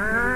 Ah.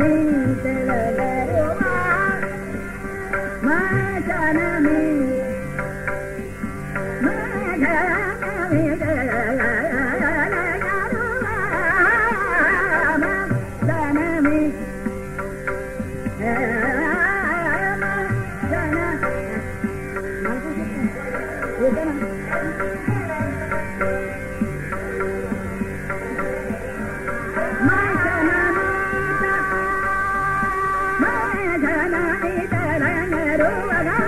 ಮನೆ Yeah.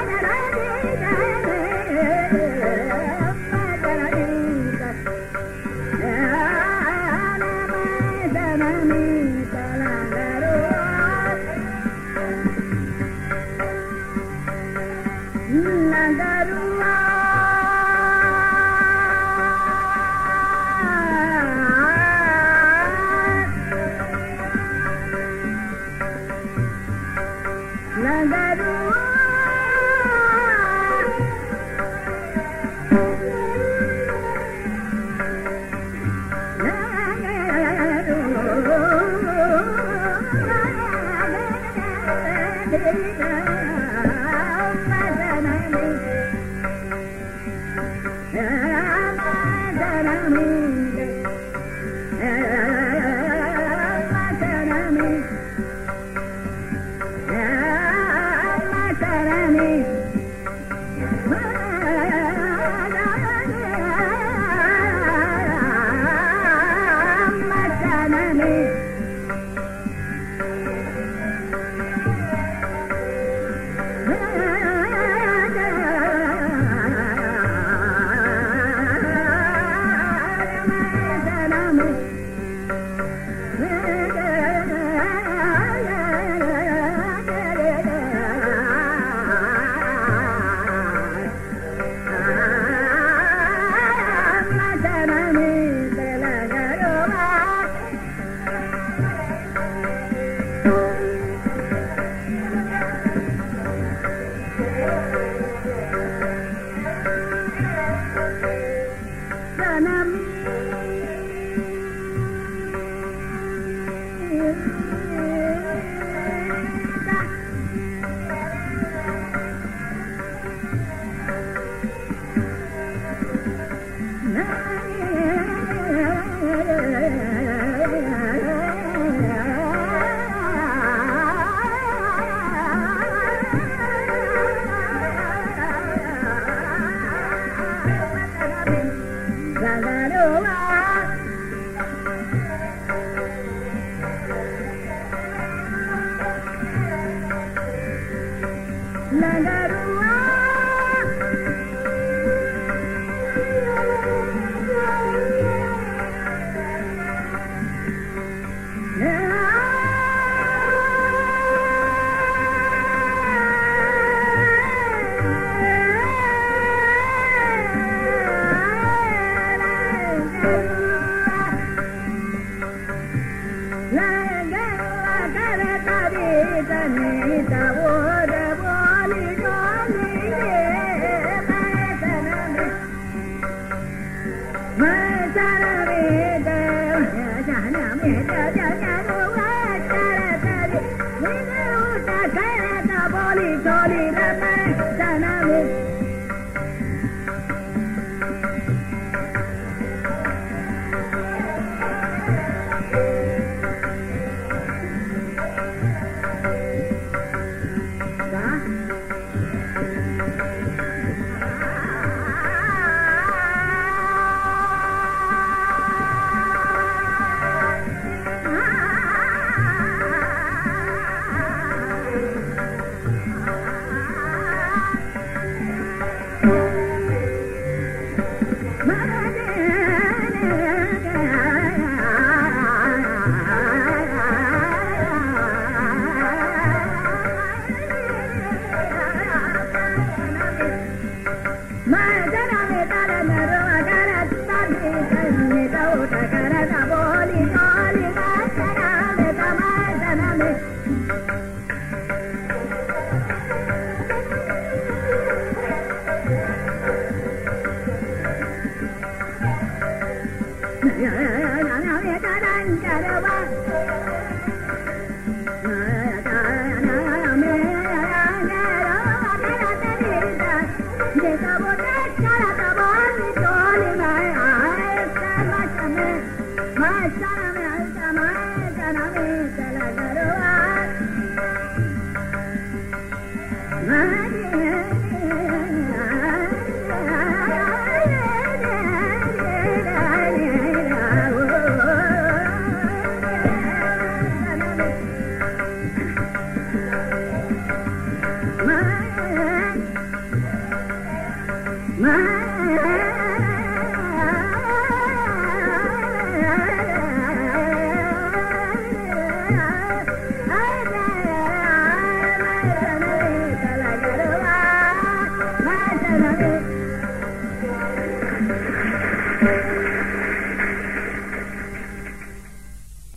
Ma